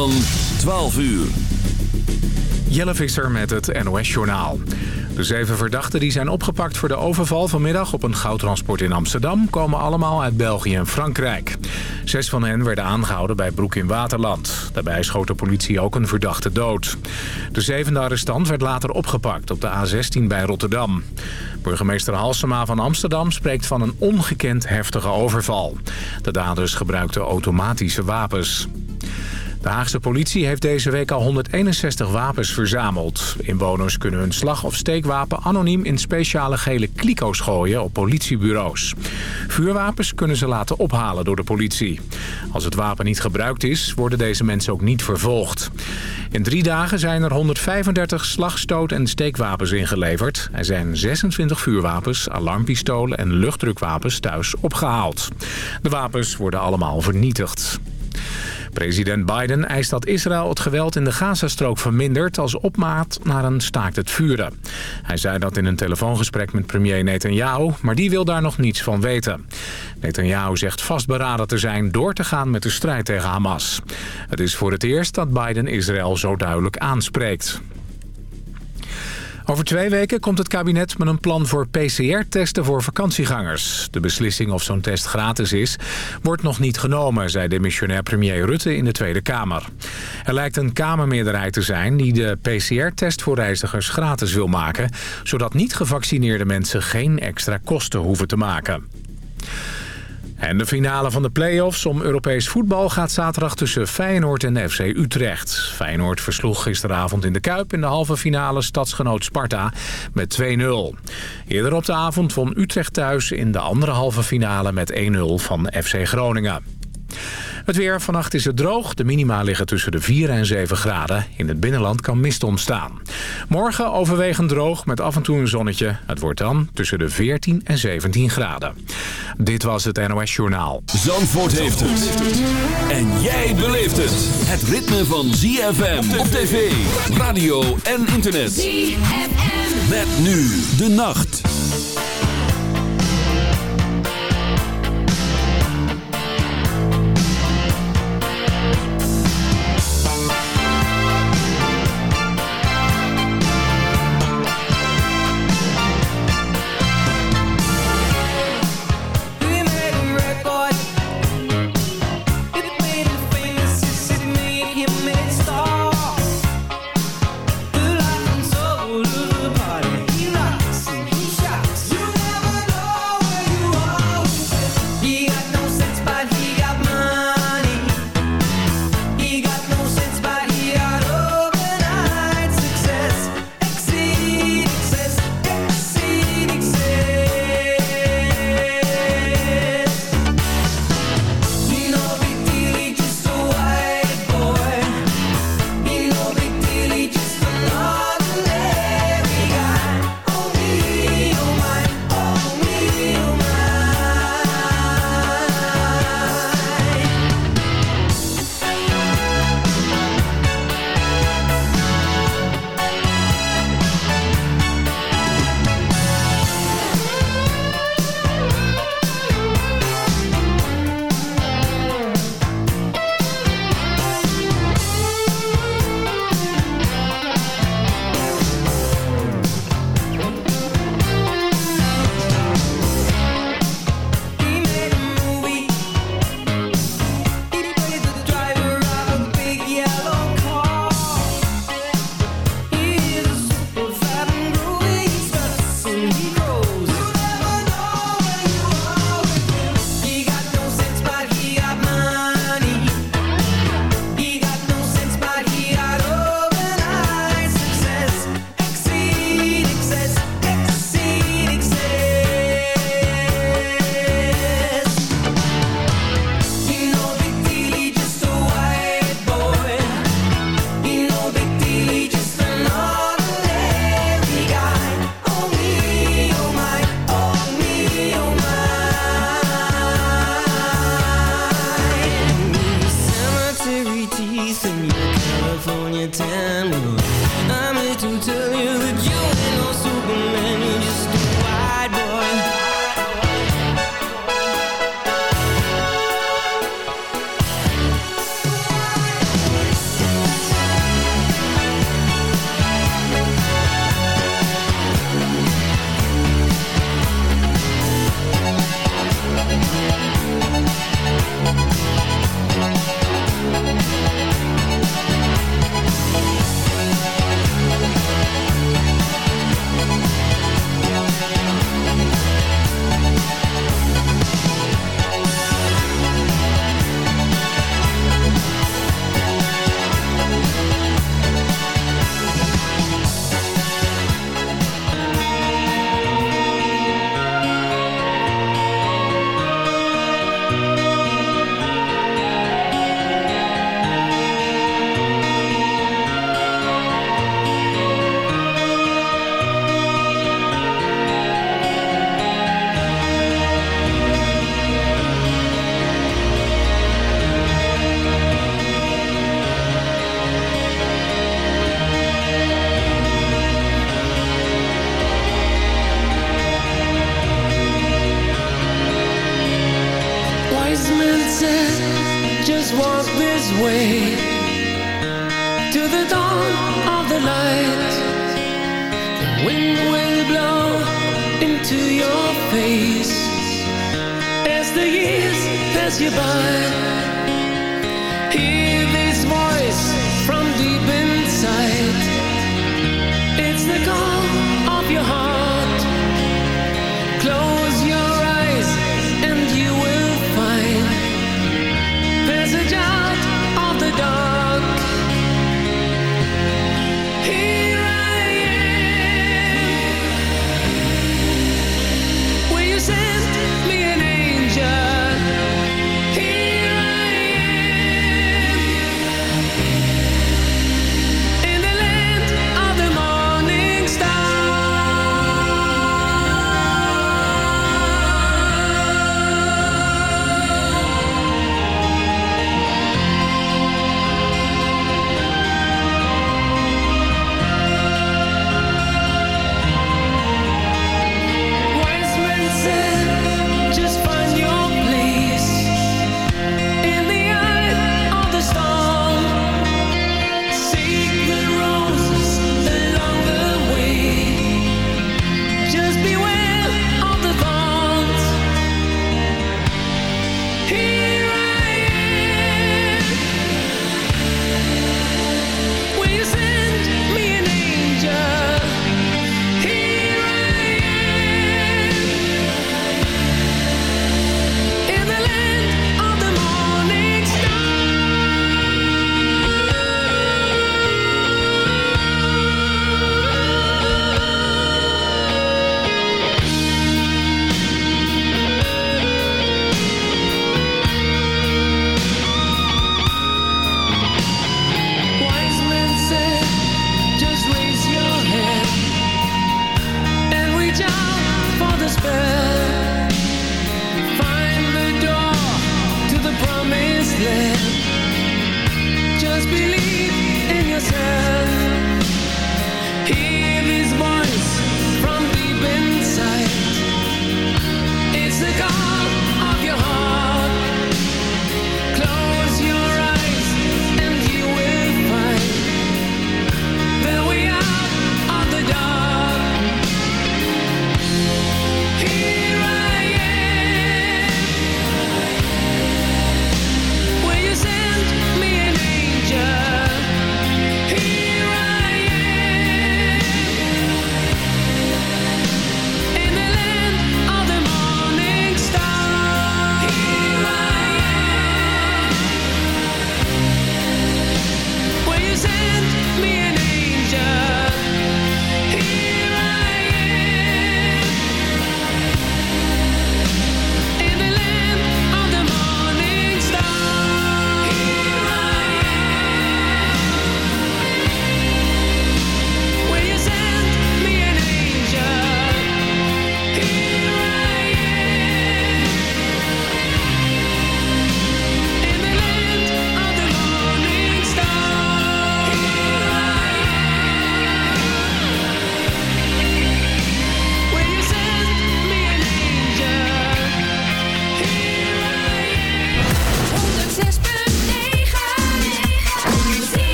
Van 12 uur. Jelle Visser met het NOS-journaal. De zeven verdachten die zijn opgepakt voor de overval vanmiddag op een goudtransport in Amsterdam... komen allemaal uit België en Frankrijk. Zes van hen werden aangehouden bij Broek in Waterland. Daarbij schoot de politie ook een verdachte dood. De zevende arrestant werd later opgepakt op de A16 bij Rotterdam. Burgemeester Halsema van Amsterdam spreekt van een ongekend heftige overval. De daders gebruikten automatische wapens. De Haagse politie heeft deze week al 161 wapens verzameld. Inwoners kunnen hun slag- of steekwapen anoniem in speciale gele kliko's gooien op politiebureaus. Vuurwapens kunnen ze laten ophalen door de politie. Als het wapen niet gebruikt is, worden deze mensen ook niet vervolgd. In drie dagen zijn er 135 slag-, stoot- en steekwapens ingeleverd. Er zijn 26 vuurwapens, alarmpistolen en luchtdrukwapens thuis opgehaald. De wapens worden allemaal vernietigd. President Biden eist dat Israël het geweld in de Gazastrook vermindert... als opmaat naar een staakt het vuren. Hij zei dat in een telefoongesprek met premier Netanyahu... maar die wil daar nog niets van weten. Netanyahu zegt vastberaden te zijn door te gaan met de strijd tegen Hamas. Het is voor het eerst dat Biden Israël zo duidelijk aanspreekt. Over twee weken komt het kabinet met een plan voor PCR-testen voor vakantiegangers. De beslissing of zo'n test gratis is, wordt nog niet genomen, zei demissionair premier Rutte in de Tweede Kamer. Er lijkt een Kamermeerderheid te zijn die de PCR-test voor reizigers gratis wil maken, zodat niet gevaccineerde mensen geen extra kosten hoeven te maken. En de finale van de play-offs om Europees voetbal gaat zaterdag tussen Feyenoord en FC Utrecht. Feyenoord versloeg gisteravond in de Kuip in de halve finale stadsgenoot Sparta met 2-0. Eerder op de avond won Utrecht thuis in de andere halve finale met 1-0 van FC Groningen. Het weer. Vannacht is het droog. De minima liggen tussen de 4 en 7 graden. In het binnenland kan mist ontstaan. Morgen overwegend droog met af en toe een zonnetje. Het wordt dan tussen de 14 en 17 graden. Dit was het NOS Journaal. Zandvoort heeft het. En jij beleeft het. Het ritme van ZFM op tv, radio en internet. ZFM. Met nu de nacht.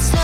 Slow,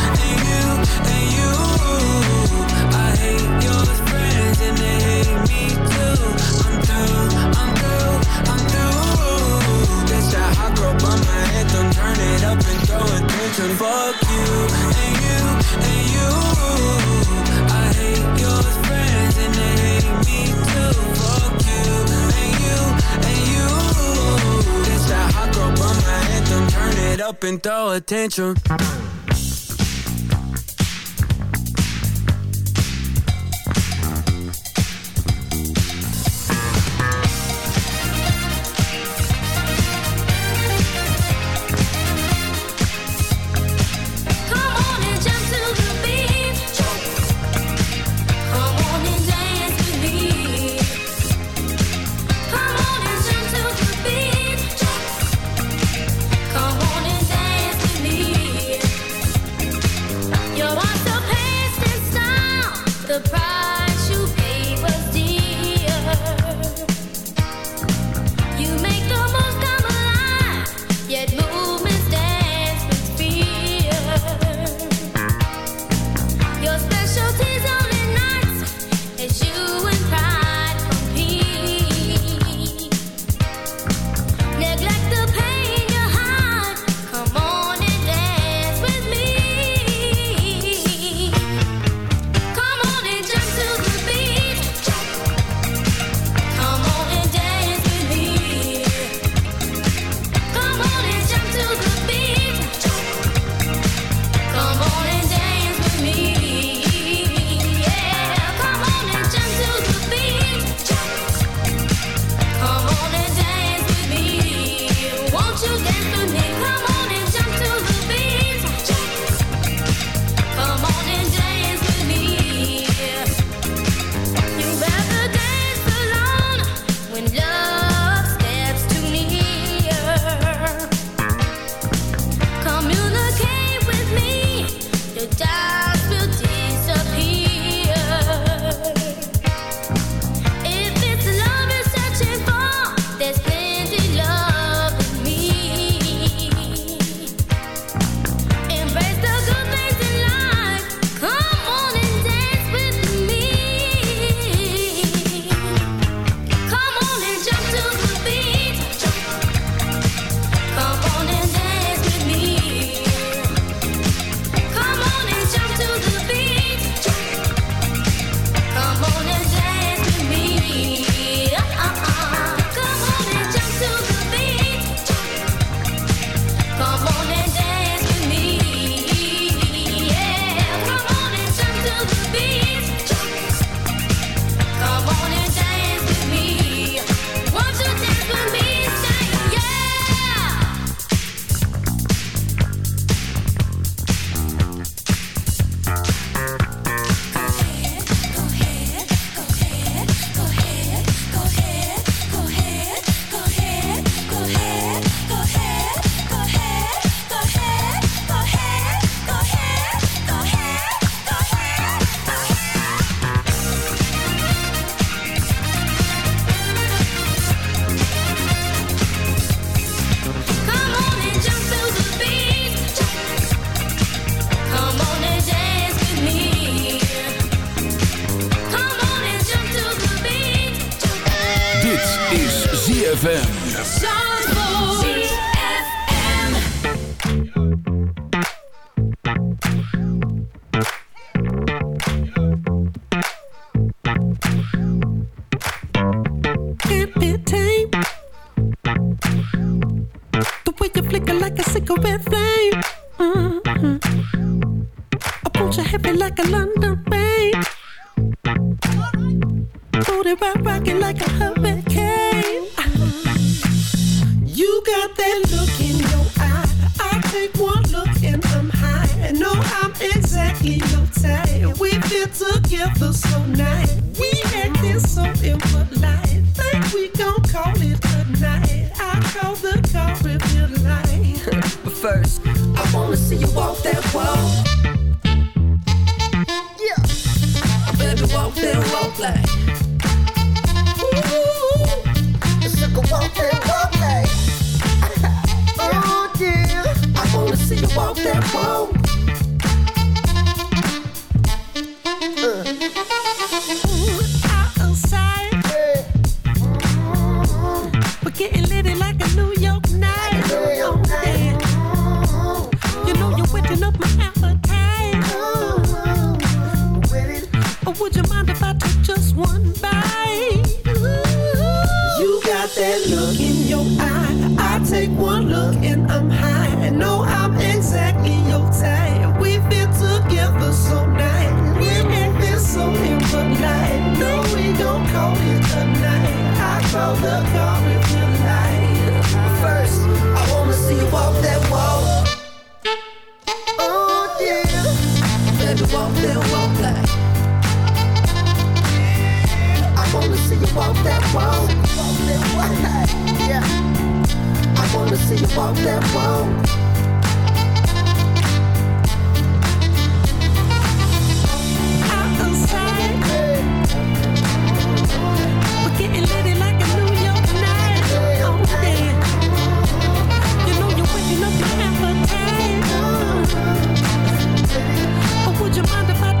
attention. Fuck you and you and you. I hate your friends and they hate me too. Fuck you and you and you. This that hot girl bummer anthem. Turn it up and throw attention. Come take one Walk that walk. I'm inside. We're getting like a New York night. Oh. You know you're would you mind if I?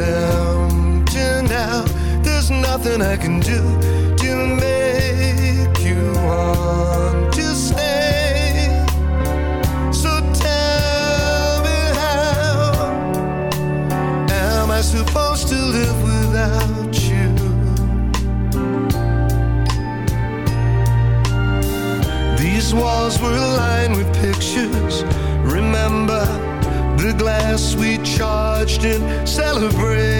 To now. There's nothing I can do Charged and celebrate.